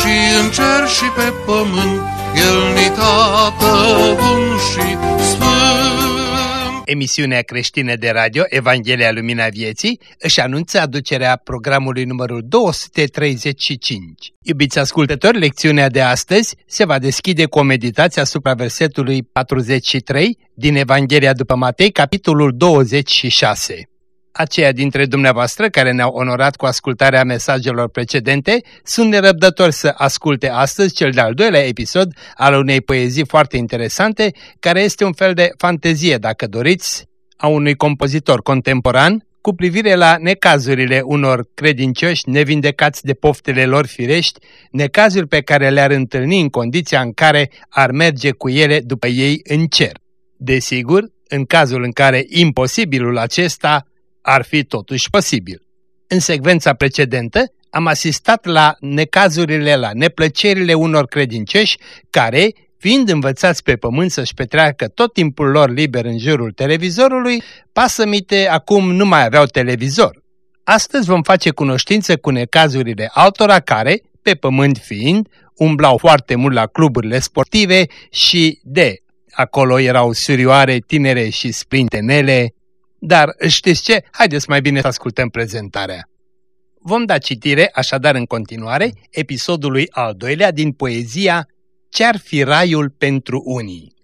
și în cer și pe pământ, El ni tată bun și emisiunea creștină de radio Evanghelia Lumina Vieții își anunță aducerea programului numărul 235. Iubiți ascultători, lecțiunea de astăzi se va deschide cu o meditație asupra versetului 43 din Evanghelia după Matei, capitolul 26 aceia dintre dumneavoastră care ne-au onorat cu ascultarea mesajelor precedente sunt nerăbdători să asculte astăzi cel de-al doilea episod al unei poezii foarte interesante, care este un fel de fantezie, dacă doriți, a unui compozitor contemporan cu privire la necazurile unor credincioși nevindecați de poftele lor firești, necazuri pe care le-ar întâlni în condiția în care ar merge cu ele după ei în cer. Desigur, în cazul în care imposibilul acesta ar fi totuși posibil. În secvența precedentă am asistat la necazurile, la neplăcerile unor credincioși care, fiind învățați pe pământ să-și petreacă tot timpul lor liber în jurul televizorului, pasămite acum nu mai aveau televizor. Astăzi vom face cunoștință cu necazurile altora care, pe pământ fiind, umblau foarte mult la cluburile sportive și de acolo erau surioare tinere și sprintenele, dar știți ce? Haideți mai bine să ascultăm prezentarea. Vom da citire, așadar în continuare, episodului al doilea din poezia Ce-ar fi raiul pentru unii?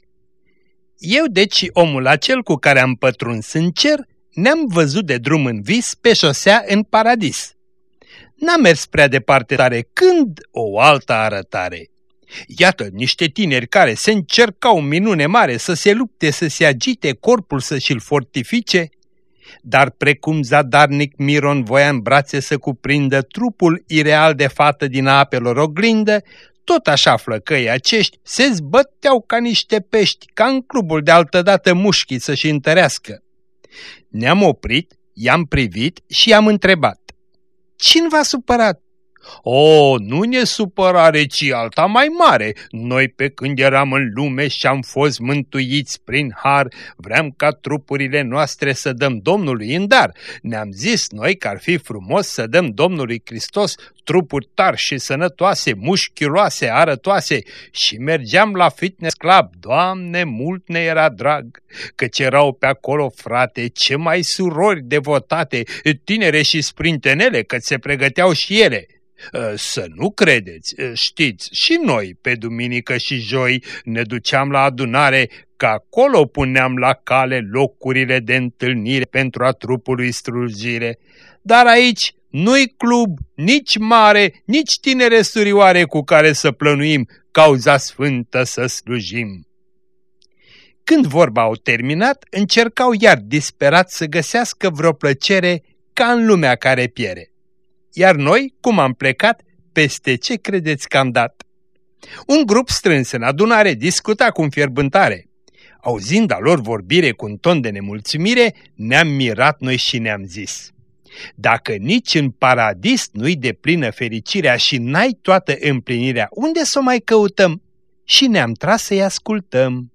Eu deci omul acel cu care am pătruns în cer, ne-am văzut de drum în vis pe șosea în paradis. N-am mers prea departe tare când o altă arătare. Iată niște tineri care se încercau minune mare să se lupte, să se agite corpul să și-l fortifice, dar precum zadarnic Miron voia în brațe să cuprindă trupul ireal de fată din apelor oglindă, tot așa flăcăi acești se zbăteau ca niște pești, ca în clubul de altădată mușchii să-și întărească. Ne-am oprit, i-am privit și i-am întrebat. Cine v-a supărat? O, nu ne supărare, ci alta mai mare. Noi pe când eram în lume și am fost mântuiți prin har, vreau ca trupurile noastre să dăm Domnului în dar. Ne-am zis noi că ar fi frumos să dăm Domnului Hristos trupuri tari și sănătoase, mușchiuloase, arătoase și mergeam la fitness club. Doamne, mult ne era drag, căci erau pe acolo, frate, ce mai surori devotate, tinere și sprintenele, că se pregăteau și ele. Ă, să nu credeți, ă, știți, și noi pe duminică și joi ne duceam la adunare că acolo puneam la cale locurile de întâlnire pentru a trupului strujire. Dar aici nu-i club, nici mare, nici tinere surioare cu care să plănuim cauza sfântă să slujim. Când vorba au terminat, încercau iar disperat să găsească vreo plăcere ca în lumea care piere. Iar noi, cum am plecat, peste ce credeți că am dat? Un grup strâns în adunare discuta cu înfierbântare. Auzind a lor vorbire cu un ton de nemulțumire, ne-am mirat noi și ne-am zis. Dacă nici în paradis nu-i de plină fericirea și n-ai toată împlinirea, unde să o mai căutăm? Și ne-am tras să-i ascultăm.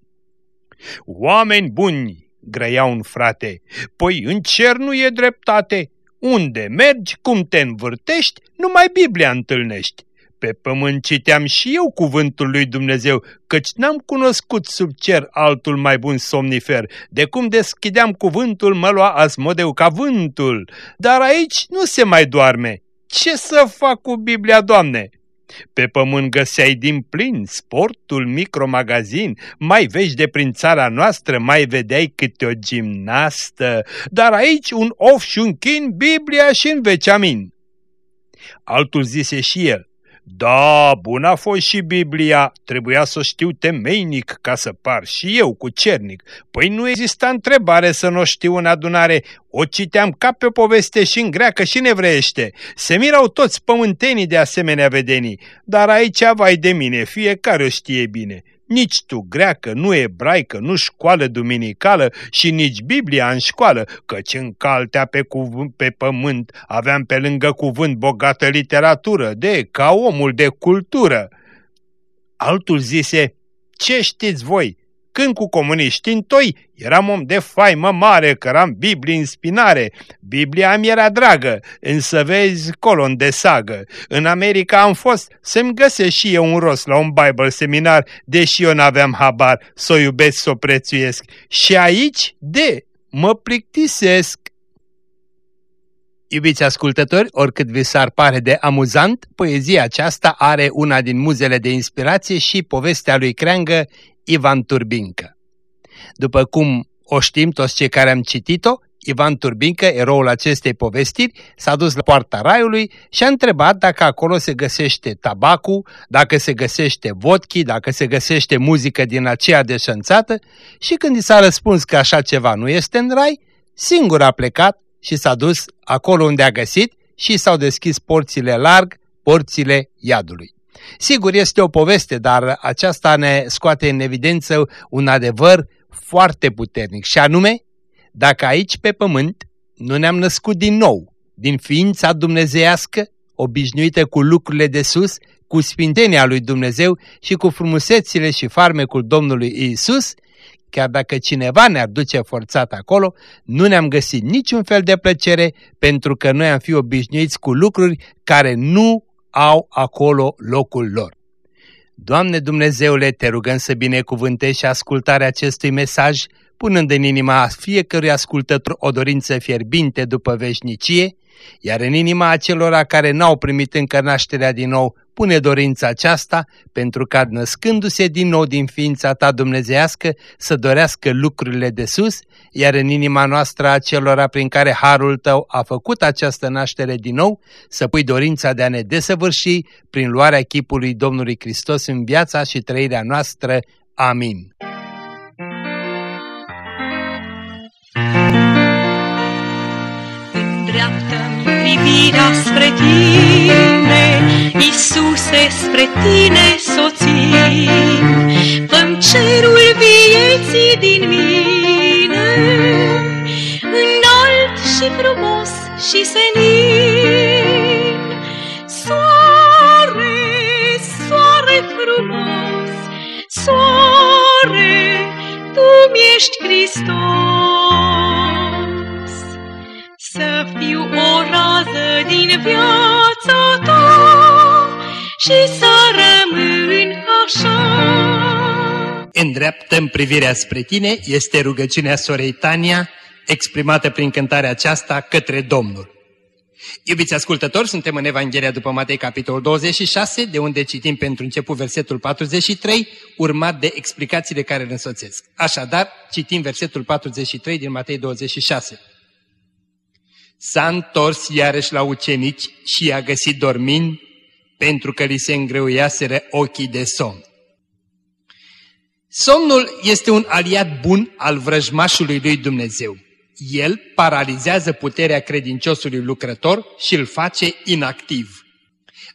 Oameni buni, grăia un frate, păi în cer nu e dreptate, unde mergi, cum te învârtești, numai Biblia întâlnești. Pe pământ citeam și eu cuvântul lui Dumnezeu, căci n-am cunoscut sub cer altul mai bun somnifer. De cum deschideam cuvântul, mă lua asmodeu ca vântul. Dar aici nu se mai doarme. Ce să fac cu Biblia, Doamne? Pe pământ găseai din plin sportul micromagazin, mai vești de prin țara noastră, mai vedeai câte o gimnastă, dar aici un of și un chin, Biblia și în veceamin. Altul zise și el, Da, bun a fost și Biblia, trebuia să o știu temeinic ca să par și eu cu cernic. Păi nu exista întrebare să nu o știu în adunare, o citeam ca pe poveste și în greacă și în evreiește. Se mirau toți pământenii de asemenea vedenii, dar aici, vai de mine, fiecare o știe bine. Nici tu greacă, nu ebraică, nu școală duminicală și nici Biblia în școală, căci în caltea pe, cuvânt, pe pământ aveam pe lângă cuvânt bogată literatură, de ca omul de cultură. Altul zise, ce știți voi, când cu comuniști întoi, eram om de faimă mare, căram Biblie în spinare. Biblia mi era dragă, însă vezi colon de sagă. În America am fost să-mi găsesc și eu un rost la un Bible seminar, deși eu n-aveam habar să o iubesc, să o prețuiesc. Și aici, de, mă plictisesc. Iubiți ascultători, oricât vi s-ar pare de amuzant, poezia aceasta are una din muzele de inspirație și povestea lui Creangă Ivan Turbincă. După cum o știm toți cei care am citit-o, Ivan Turbincă, eroul acestei povestiri, s-a dus la poarta raiului și a întrebat dacă acolo se găsește tabacul, dacă se găsește vodki, dacă se găsește muzică din aceea deșanțată și când i s-a răspuns că așa ceva nu este în rai, singur a plecat și s-a dus acolo unde a găsit și s-au deschis porțile larg, porțile iadului. Sigur, este o poveste, dar aceasta ne scoate în evidență un adevăr foarte puternic și anume, dacă aici pe pământ nu ne-am născut din nou, din ființa dumnezeiască, obișnuită cu lucrurile de sus, cu sfințenia lui Dumnezeu și cu frumusețile și farmecul Domnului Isus, chiar dacă cineva ne-ar duce forțat acolo, nu ne-am găsit niciun fel de plăcere pentru că noi am fi obișnuiți cu lucruri care nu au acolo locul lor. Doamne Dumnezeule, te rugăm să binecuvântești și ascultarea acestui mesaj, punând în inima fiecărui ascultător o dorință fierbinte după veșnicie, iar în inima acelora care n-au primit încă nașterea din nou, pune dorința aceasta pentru ca, născându-se din nou din ființa ta dumnezească, să dorească lucrurile de sus, iar în inima noastră acelora prin care Harul tău a făcut această naștere din nou, să pui dorința de a ne desăvârși prin luarea chipului Domnului Hristos în viața și trăirea noastră. Amin. Îndreaptă-mi privirea spre tine, Iisuse, spre tine soțin, fă cerul vieții din mine, înalt și frumos și senin. Soare, soare frumos, soare, tu mi-ești Hristos. Să fiu o rază din viața și să rămân așa. Îndreaptă-mi privirea spre tine este rugăciunea sorei Tania, exprimată prin cântarea aceasta către Domnul. Iubiți ascultători, suntem în Evanghelia după Matei, capitolul 26, de unde citim pentru început versetul 43, urmat de explicațiile care îl însoțesc. Așadar, citim versetul 43 din Matei 26. S-a întors iarăși la ucenici și i-a găsit dormind pentru că li se îngreuiaseră ochii de somn. Somnul este un aliat bun al vrăjmașului lui Dumnezeu. El paralizează puterea credinciosului lucrător și îl face inactiv.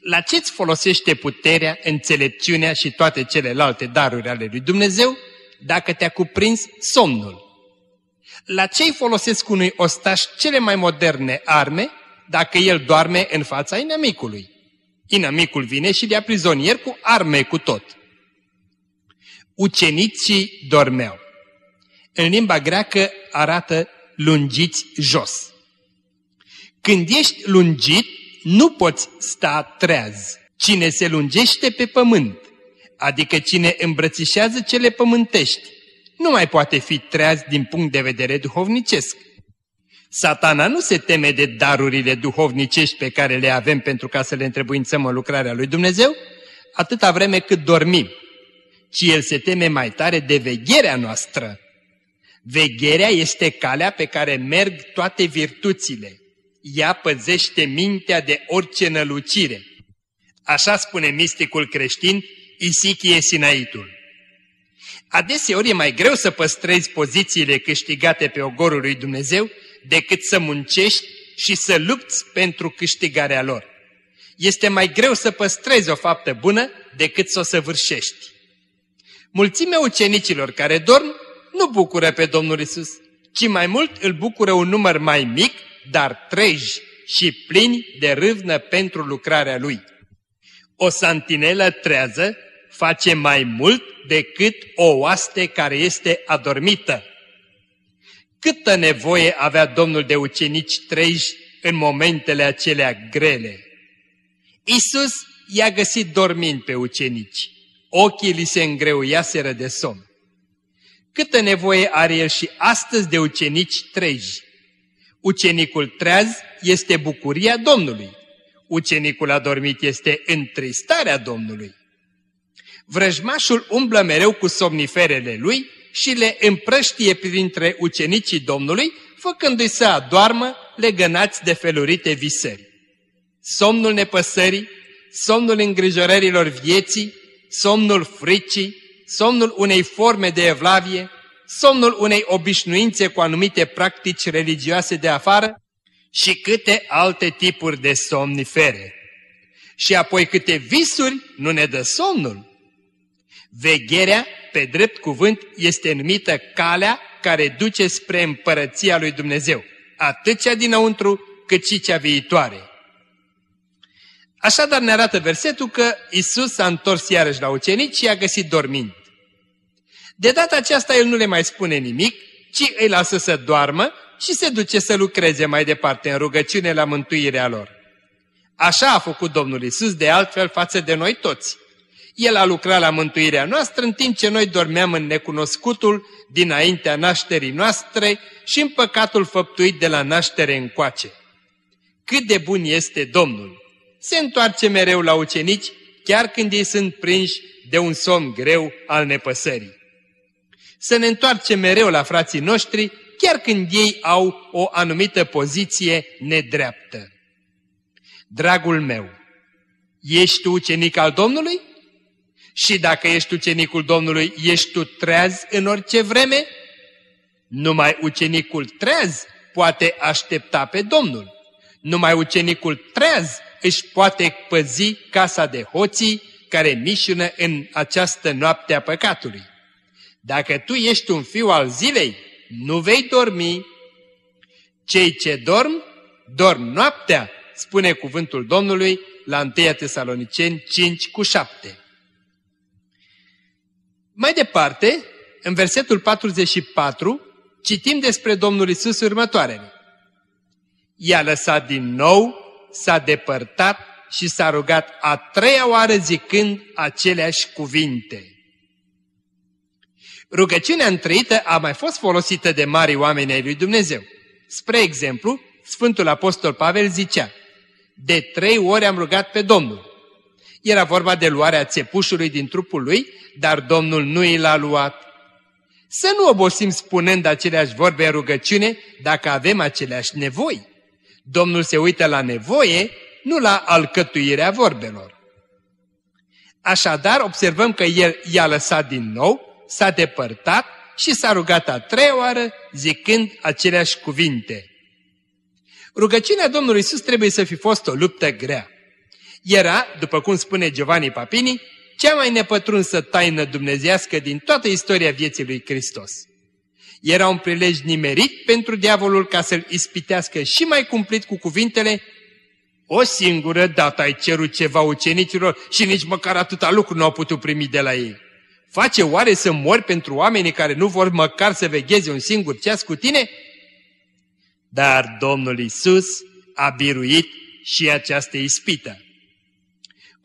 La ce-ți folosește puterea, înțelepciunea și toate celelalte daruri ale lui Dumnezeu dacă te-a cuprins somnul? La ce-i folosesc unui ostaș cele mai moderne arme dacă el doarme în fața inamicului? Inamicul vine și de prizonier cu arme cu tot. Ucenicii dormeau. În limba greacă arată lungiți jos. Când ești lungit, nu poți sta treaz. Cine se lungește pe pământ, adică cine îmbrățișează cele pământești, nu mai poate fi treaz din punct de vedere duhovnicesc. Satana nu se teme de darurile duhovnicești pe care le avem pentru ca să le întrebuințăm în lucrarea lui Dumnezeu, atâta vreme cât dormim, ci el se teme mai tare de vegherea noastră. Vegherea este calea pe care merg toate virtuțile. Ea păzește mintea de orice nălucire. Așa spune misticul creștin Isichie Sinaitul. Adeseori e mai greu să păstrezi pozițiile câștigate pe ogorul lui Dumnezeu decât să muncești și să lupți pentru câștigarea lor. Este mai greu să păstrezi o faptă bună decât să o săvârșești. Mulțimea ucenicilor care dorm nu bucură pe Domnul Isus, ci mai mult îl bucură un număr mai mic, dar treji și plini de râvnă pentru lucrarea lui. O santinelă trează face mai mult decât o oaste care este adormită. Câtă nevoie avea Domnul de ucenici treji în momentele acelea grele. Isus i-a găsit dormind pe ucenici. Ochii li se îngreuiaseră de somn. Câtă nevoie are el și astăzi de ucenici treji. Ucenicul treaz este bucuria Domnului. Ucenicul adormit este întristarea Domnului. Vrăjmașul umblă mereu cu somniferele lui și le împrăștie printre ucenicii Domnului, făcându-i să adoarmă legănați de felurite visări. Somnul nepăsării, somnul îngrijorărilor vieții, somnul fricii, somnul unei forme de evlavie, somnul unei obișnuințe cu anumite practici religioase de afară și câte alte tipuri de somnifere. Și apoi câte visuri nu ne dă somnul. Vegherea, pe drept cuvânt, este numită calea care duce spre împărăția lui Dumnezeu, atât cea dinăuntru cât și cea viitoare. Așadar ne arată versetul că Isus s-a întors iarăși la ucenici și a găsit dormind. De data aceasta el nu le mai spune nimic, ci îi lasă să doarmă și se duce să lucreze mai departe în rugăciune la mântuirea lor. Așa a făcut Domnul Isus de altfel față de noi toți. El a lucrat la mântuirea noastră în timp ce noi dormeam în necunoscutul dinaintea nașterii noastre și în păcatul făptuit de la naștere încoace. Cât de bun este Domnul! Se întoarce mereu la ucenici, chiar când ei sunt prinși de un somn greu al nepăsării. Să ne întoarcem mereu la frații noștri, chiar când ei au o anumită poziție nedreaptă. Dragul meu, ești tu ucenic al Domnului? Și dacă ești ucenicul Domnului, ești tu treaz în orice vreme? Numai ucenicul treaz poate aștepta pe Domnul. Numai ucenicul treaz își poate păzi casa de hoții care mișună în această noapte a păcatului. Dacă tu ești un fiu al zilei, nu vei dormi. Cei ce dorm, dorm noaptea, spune cuvântul Domnului la 1 Tesaloniceni 5 cu 7. Mai departe, în versetul 44, citim despre Domnul Isus următoarele. I-a lăsat din nou, s-a depărtat și s-a rugat a treia oară zicând aceleași cuvinte. Rugăciunea întreită a mai fost folosită de mari oameni ai lui Dumnezeu. Spre exemplu, Sfântul Apostol Pavel zicea, De trei ori am rugat pe Domnul. Era vorba de luarea țepușului din trupul lui, dar Domnul nu i l-a luat. Să nu obosim spunând aceleași vorbe în rugăciune dacă avem aceleași nevoi. Domnul se uită la nevoie, nu la alcătuirea vorbelor. Așadar, observăm că El i-a lăsat din nou, s-a depărtat și s-a rugat a treia oară, zicând aceleași cuvinte. Rugăciunea Domnului Isus trebuie să fi fost o luptă grea. Era, după cum spune Giovanni Papini, cea mai nepătrunsă taină dumnezească din toată istoria vieții lui Hristos. Era un prilej nimerit pentru diavolul ca să-l ispitească și mai cumplit cu cuvintele O singură dată ai cerut ceva ucenicilor și nici măcar atâta lucru nu au putut primi de la ei. Face oare să mori pentru oamenii care nu vor măcar să vegheze un singur ceas cu tine? Dar Domnul Isus a biruit și această ispită.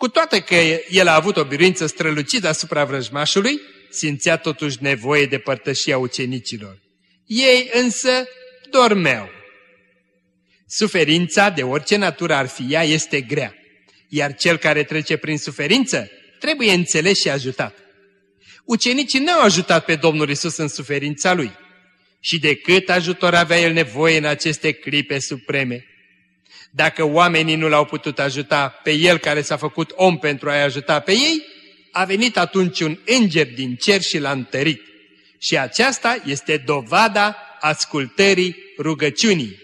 Cu toate că el a avut o biruință strălucită asupra vrăjmașului, simțea totuși nevoie de părtășia ucenicilor. Ei însă dormeau. Suferința, de orice natură ar fi ea, este grea, iar cel care trece prin suferință trebuie înțeles și ajutat. Ucenicii n-au ajutat pe Domnul Isus în suferința lui. Și de cât ajutor avea el nevoie în aceste clipe supreme. Dacă oamenii nu l-au putut ajuta pe el care s-a făcut om pentru a-i ajuta pe ei, a venit atunci un înger din cer și l-a întărit. Și aceasta este dovada ascultării rugăciunii.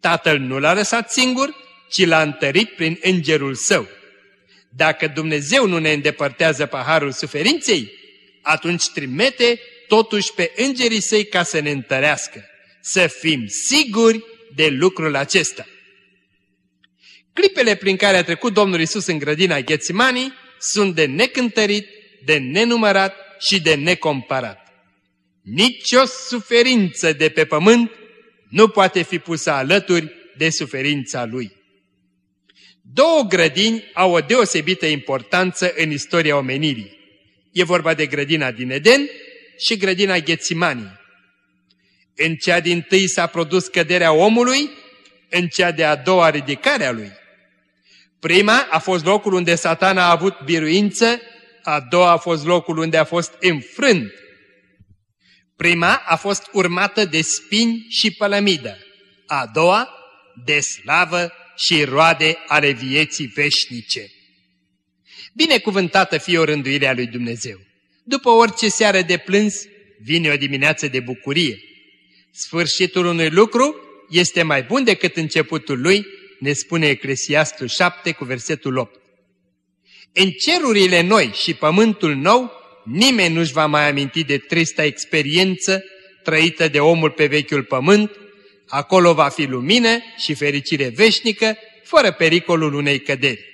Tatăl nu l-a lăsat singur, ci l-a întărit prin îngerul său. Dacă Dumnezeu nu ne îndepărtează paharul suferinței, atunci trimite totuși pe îngerii săi ca să ne întărească. Să fim siguri de lucrul acesta. Clipele prin care a trecut Domnul Isus în grădina Ghețimanii sunt de necântărit, de nenumărat și de necomparat. Nici o suferință de pe pământ nu poate fi pusă alături de suferința Lui. Două grădini au o deosebită importanță în istoria omenirii. E vorba de grădina din Eden și grădina Ghețimanii. În cea din tâi s-a produs căderea omului, în cea de-a doua ridicarea lui. Prima a fost locul unde satana a avut biruință, a doua a fost locul unde a fost înfrânt. Prima a fost urmată de spini și pălămidă, a doua de slavă și roade ale vieții veșnice. Binecuvântată fie o rânduire a lui Dumnezeu. După orice seară de plâns, vine o dimineață de bucurie. Sfârșitul unui lucru este mai bun decât începutul lui, ne spune Eclesiastul 7 cu versetul 8. În cerurile noi și pământul nou, nimeni nu-și va mai aminti de trista experiență trăită de omul pe vechiul pământ, acolo va fi lumină și fericire veșnică, fără pericolul unei căderi.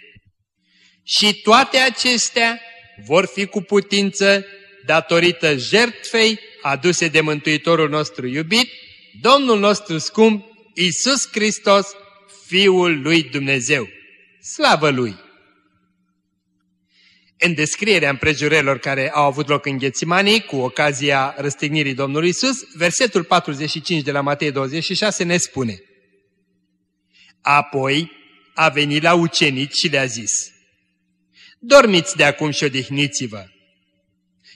Și toate acestea vor fi cu putință datorită jertfei aduse de Mântuitorul nostru iubit, Domnul nostru scump, Iisus Hristos, Fiul lui Dumnezeu. Slavă Lui! În descrierea împrejurelor care au avut loc în Ghețimanii, cu ocazia răstignirii Domnului Isus, versetul 45 de la Matei 26 ne spune Apoi a venit la ucenici și le-a zis Dormiți de acum și odihniți-vă!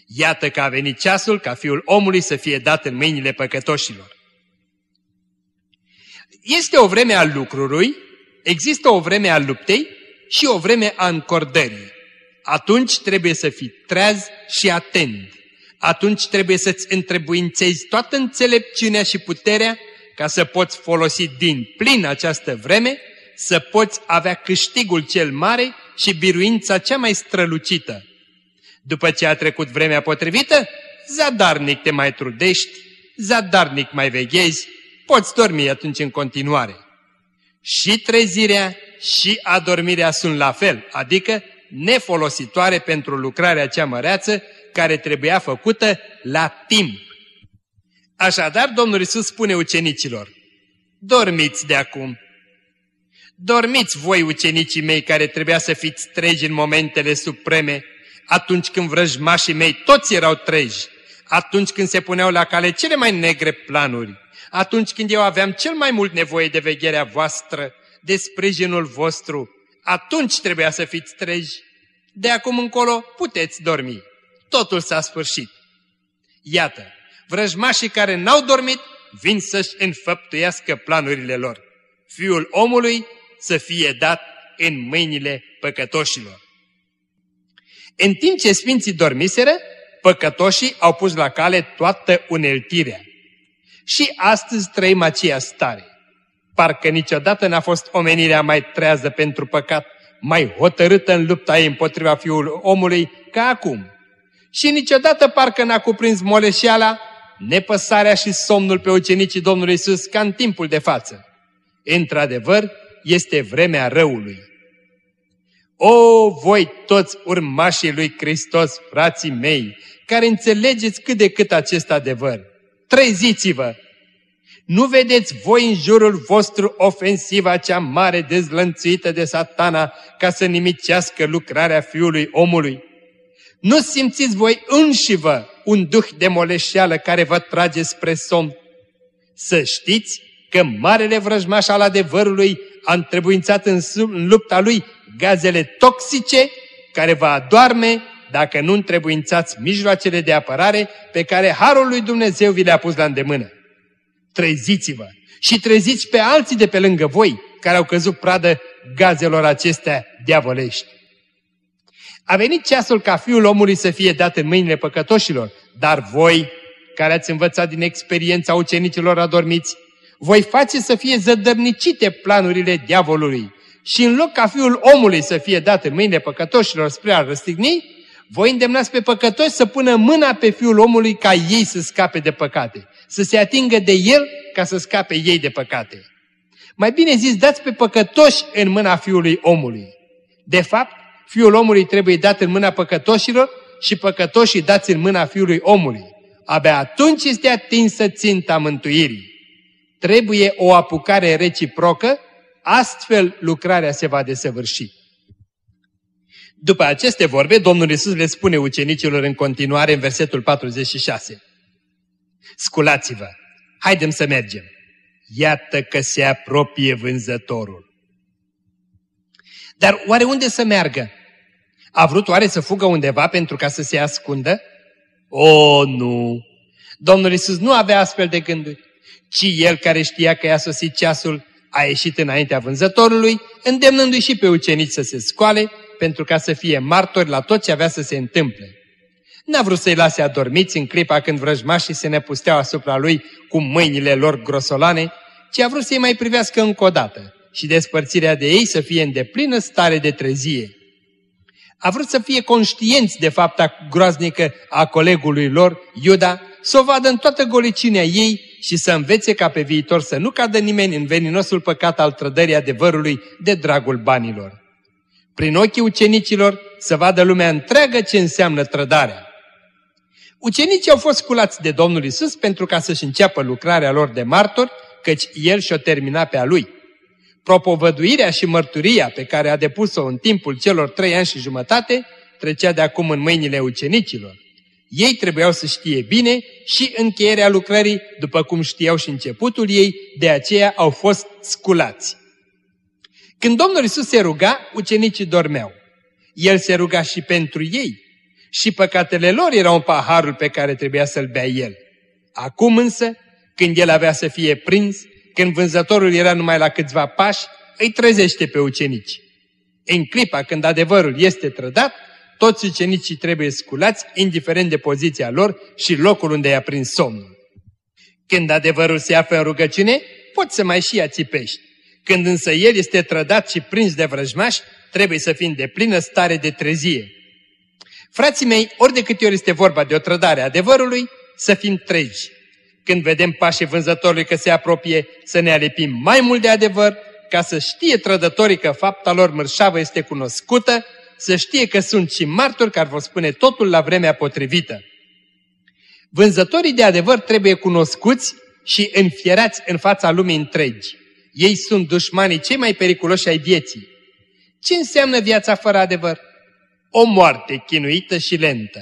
Iată că a venit ceasul ca fiul omului să fie dat în mâinile păcătoșilor. Este o vreme a lucrului, există o vreme a luptei și o vreme a încordării. Atunci trebuie să fii treaz și atent. Atunci trebuie să-ți întrebuințezi toată înțelepciunea și puterea ca să poți folosi din plin această vreme, să poți avea câștigul cel mare și biruința cea mai strălucită. După ce a trecut vremea potrivită, zadarnic te mai trudești, zadarnic mai veghezi, poți dormi atunci în continuare. Și trezirea și adormirea sunt la fel, adică nefolositoare pentru lucrarea cea măreață care trebuia făcută la timp. Așadar, Domnul Isus spune ucenicilor, dormiți de acum. Dormiți voi, ucenicii mei, care trebuia să fiți treji în momentele supreme, atunci când vrăjmașii mei toți erau treji, atunci când se puneau la cale cele mai negre planuri, atunci când eu aveam cel mai mult nevoie de vegherea voastră, de sprijinul vostru, atunci trebuia să fiți treji. De acum încolo puteți dormi. Totul s-a sfârșit. Iată, vrăjmașii care n-au dormit vin să-și înfăptuiască planurile lor. Fiul omului să fie dat în mâinile păcătoșilor. În timp ce sfinții dormiseră, păcătoșii au pus la cale toată uneltirea. Și astăzi trăim aceea stare. Parcă niciodată n-a fost omenirea mai trează pentru păcat, mai hotărâtă în lupta ei împotriva fiului omului ca acum. Și niciodată parcă n-a cuprins moleșeala, nepăsarea și somnul pe ucenicii Domnului Isus ca în timpul de față. Într-adevăr, este vremea răului. O, voi toți urmașii lui Hristos, frații mei, care înțelegeți cât de cât acest adevăr, treziți-vă! Nu vedeți voi în jurul vostru ofensiva cea mare dezlănțuită de satana ca să nimicească lucrarea Fiului omului? Nu simțiți voi înșivă un duh de moleșeală care vă trage spre somn? Să știți că marele vrăjmaș al adevărului a întrebuințat în, în lupta lui gazele toxice care vă adorme dacă nu întrebuințați mijloacele de apărare pe care Harul lui Dumnezeu vi le-a pus la îndemână. Treziți-vă și treziți pe alții de pe lângă voi care au căzut pradă gazelor acestea diavolești. A venit ceasul ca fiul omului să fie dat în mâinile păcătoșilor, dar voi, care ați învățat din experiența ucenicilor adormiți, voi face să fie zădărnicite planurile diavolului și în loc ca fiul omului să fie dat în mâinile păcătoșilor spre a răstigni, voi îndemnați pe păcătoși să pună mâna pe fiul omului ca ei să scape de păcate, să se atingă de el ca să scape ei de păcate. Mai bine zis, dați pe păcătoși în mâna fiului omului. De fapt, fiul omului trebuie dat în mâna păcătoșilor și păcătoșii dați în mâna fiului omului. Abia atunci este atinsă ținta mântuirii. Trebuie o apucare reciprocă, astfel lucrarea se va desăvârși. După aceste vorbe, Domnul Isus le spune ucenicilor în continuare în versetul 46. Sculați-vă, haidem să mergem. Iată că se apropie vânzătorul. Dar oare unde să meargă? A vrut oare să fugă undeva pentru ca să se ascundă? O, nu! Domnul Isus nu avea astfel de gânduri, ci El care știa că i-a sosit ceasul, a ieșit înaintea vânzătorului, îndemnându-i și pe ucenici să se scoale, pentru ca să fie martori la tot ce avea să se întâmple. N-a vrut să-i lase adormiți în clipa când vrăjmașii se nepusteau asupra lui cu mâinile lor grosolane, ci a vrut să-i mai privească încă o dată și despărțirea de ei să fie în deplină stare de trezie. A vrut să fie conștienți de fapta groaznică a colegului lor, Iuda, să o vadă în toată golicinea ei și să învețe ca pe viitor să nu cadă nimeni în veninosul păcat al trădării adevărului de dragul banilor. Prin ochii ucenicilor să vadă lumea întreagă ce înseamnă trădarea. Ucenicii au fost sculați de Domnul Isus pentru ca să-și înceapă lucrarea lor de martori, căci El și-o termina pe a Lui. Propovăduirea și mărturia pe care a depus-o în timpul celor trei ani și jumătate trecea de acum în mâinile ucenicilor. Ei trebuiau să știe bine și încheierea lucrării, după cum știau și începutul ei, de aceea au fost sculați. Când Domnul Isus se ruga, ucenicii dormeau. El se ruga și pentru ei. Și păcatele lor erau în paharul pe care trebuia să-l bea el. Acum însă, când el avea să fie prins, când vânzătorul era numai la câțiva pași, îi trezește pe ucenici. În clipa când adevărul este trădat, toți ucenicii trebuie sculați, indiferent de poziția lor și locul unde i-a prins somnul. Când adevărul se află în rugăciune, poți să mai și ațipești. Când însă el este trădat și prins de vrăjmași, trebuie să fim de plină stare de trezie. Frații mei, ori de câte ori este vorba de o trădare a adevărului, să fim treji. Când vedem pașii vânzătorului că se apropie, să ne alipim mai mult de adevăr, ca să știe trădătorii că fapta lor mărșavă este cunoscută, să știe că sunt și martori care vor spune totul la vremea potrivită. Vânzătorii de adevăr trebuie cunoscuți și înfierați în fața lumii întregi. Ei sunt dușmanii cei mai periculoși ai vieții. Ce înseamnă viața fără adevăr? O moarte chinuită și lentă.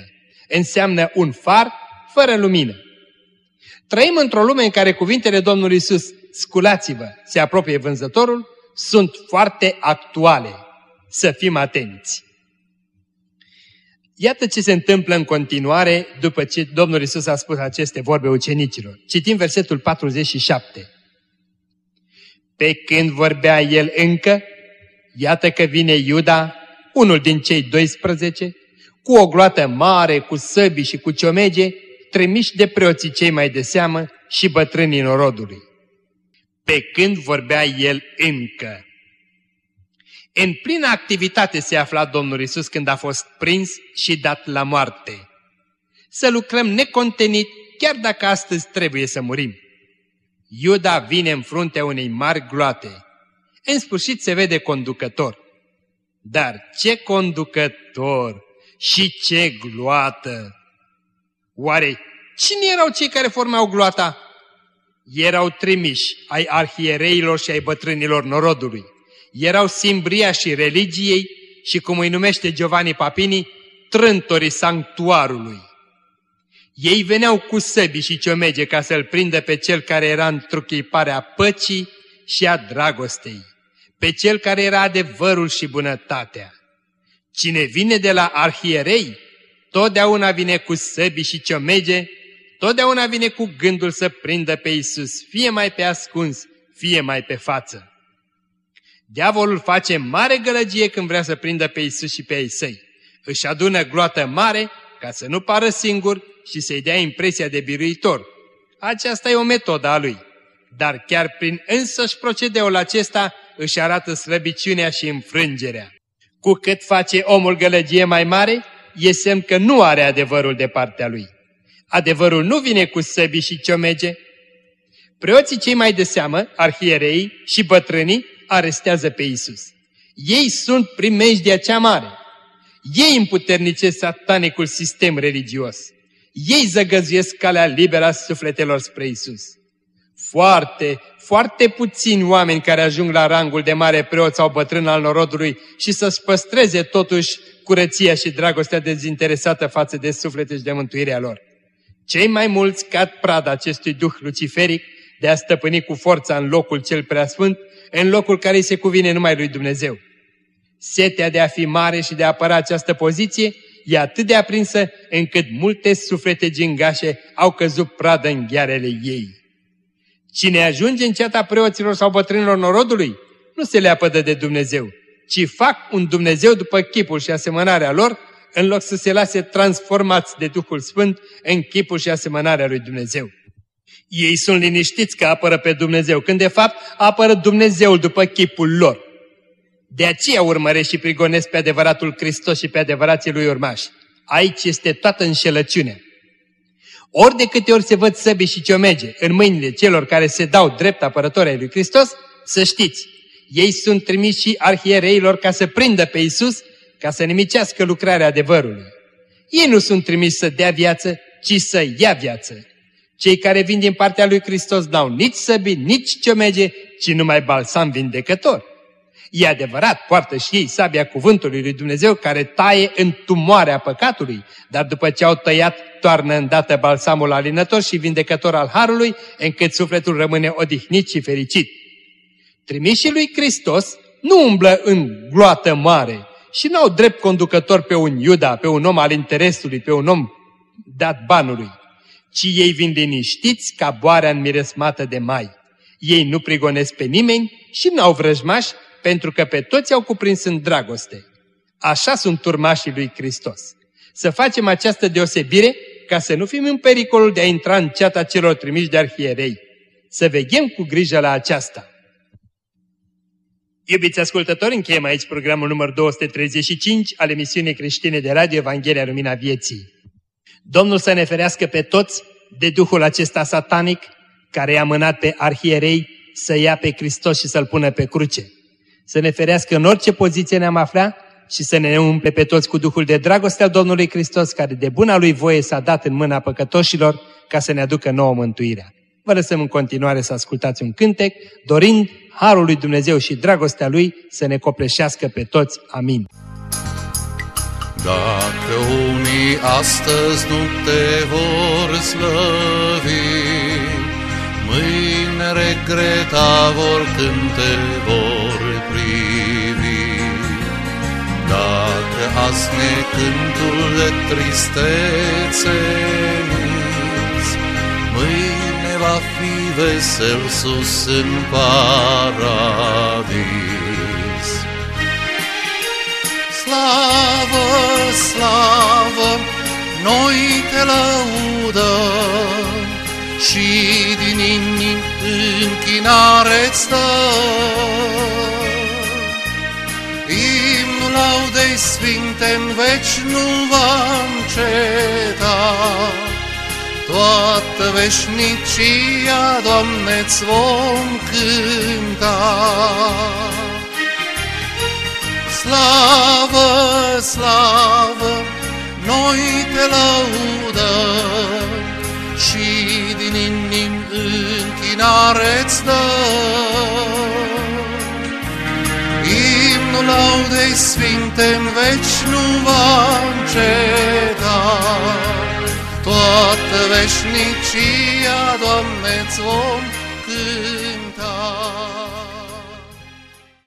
Înseamnă un far fără lumină. Trăim într-o lume în care cuvintele Domnului Isus, sculați-vă, se apropie vânzătorul, sunt foarte actuale. Să fim atenți. Iată ce se întâmplă în continuare după ce Domnul Isus a spus aceste vorbe ucenicilor. Citim versetul 47. Pe când vorbea el încă, iată că vine Iuda, unul din cei 12, cu o gloată mare, cu săbi și cu ciomege, trimiși de preoții cei mai de seamă și bătrânii norodului. Pe când vorbea el încă. În plină activitate se afla Domnul Isus când a fost prins și dat la moarte. Să lucrăm necontenit, chiar dacă astăzi trebuie să murim. Iuda vine în fruntea unei mari gloate. În sfârșit se vede conducător. Dar ce conducător și ce gloată! Oare cine erau cei care formau gloata? Erau trimiși ai arhiereilor și ai bătrânilor norodului. Erau simbria și religiei și, cum îi numește Giovanni Papini, trântorii sanctuarului. Ei veneau cu săbi și ciomege ca să-l prindă pe cel care era într-o chiparea păcii și a dragostei, pe cel care era adevărul și bunătatea. Cine vine de la arhierei, totdeauna vine cu săbi și ciomege, totdeauna vine cu gândul să prindă pe Isus, fie mai pe ascuns, fie mai pe față. Diavolul face mare gălăgie când vrea să prindă pe Isus și pe ei săi. Își adună gloată mare ca să nu pară singur și să-i dea impresia de biruitor. Aceasta e o metodă a lui. Dar chiar prin însăși procedeul acesta își arată slăbiciunea și înfrângerea. Cu cât face omul gălăgie mai mare, e semn că nu are adevărul de partea lui. Adevărul nu vine cu săbi și ciomege. Preoții cei mai de seamă, arhierei și bătrânii, arestează pe Isus. Ei sunt primejdia cea mare. Ei împuternicesc satanicul sistem religios. Ei zăgăzuiesc calea liberă a sufletelor spre Isus. Foarte, foarte puțini oameni care ajung la rangul de mare preot sau bătrân al norodului și să-ți păstreze totuși curăția și dragostea dezinteresată față de suflete și de mântuirea lor. Cei mai mulți cad prada acestui duh luciferic de a stăpâni cu forța în locul cel preasfânt, în locul care îi se cuvine numai lui Dumnezeu. Setea de a fi mare și de a apăra această poziție e atât de aprinsă încât multe suflete gingașe au căzut pradă în ghearele ei. Cine ajunge în ceata preoților sau bătrânilor norodului, nu se leapădă de Dumnezeu, ci fac un Dumnezeu după chipul și asemănarea lor, în loc să se lase transformați de Duhul Sfânt în chipul și asemănarea lui Dumnezeu. Ei sunt liniștiți că apără pe Dumnezeu, când de fapt apără Dumnezeul după chipul lor. De aceea urmăresc și prigonesc pe adevăratul Hristos și pe adevărații lui urmași. Aici este toată înșelăciunea. Ori de câte ori se văd săbi și ciomege în mâinile celor care se dau drept apărători ai lui Hristos, să știți, ei sunt trimiși și arhiereilor ca să prindă pe Isus, ca să nimicească lucrarea adevărului. Ei nu sunt trimiși să dea viață, ci să ia viață. Cei care vin din partea lui Hristos n-au nici săbi, nici ciomege, ci numai balsam vindecător. E adevărat, poartă și ei sabia cuvântului lui Dumnezeu care taie în tumoarea păcatului, dar după ce au tăiat, toarnă îndată balsamul alinător și vindecător al Harului, încât sufletul rămâne odihnit și fericit. Trimișii lui Hristos nu umblă în gloată mare și nu au drept conducător pe un Iuda, pe un om al interesului, pe un om dat banului, ci ei vin liniștiți ca boarea înmiresmată de mai. Ei nu prigonesc pe nimeni și nu au vrăjmași, pentru că pe toți au cuprins în dragoste. Așa sunt urmașii lui Hristos. Să facem această deosebire ca să nu fim în pericolul de a intra în ceata celor trimiși de arhierei. Să veghem cu grijă la aceasta. Iubiți ascultători, încheiem aici programul număr 235 al emisiunii creștine de Radio Evanghelia Lumina Vieții. Domnul să ne ferească pe toți de duhul acesta satanic care i-a mânat pe arhierei să ia pe Hristos și să-L pună pe cruce să ne ferească în orice poziție ne-am aflat și să ne umple pe toți cu Duhul de dragoste al Domnului Hristos, care de buna lui voie s-a dat în mâna păcătoșilor ca să ne aducă nouă mântuirea. Vă lăsăm în continuare să ascultați un cântec, dorind Harul lui Dumnezeu și dragostea Lui să ne copleșească pe toți. Amin. Dacă unii astăzi nu te vor slăvi, mâine regreta vor când te vor Dacă asne cântul de tristețe niți, Mâine va fi vesel sus în paradis. Slavă, slavă, noi te lăudăm și din inimi închinare-ți sfinte în veci nu va înceta. Toată veșnicia, Doamne-ți vom cânta. Slavă, slavă, noi te laudăm și din inim închinare-ți dăm imnul laudei sfinte în veci nu va înceta. Toată veșnicia, Doamne, ți vom cânta.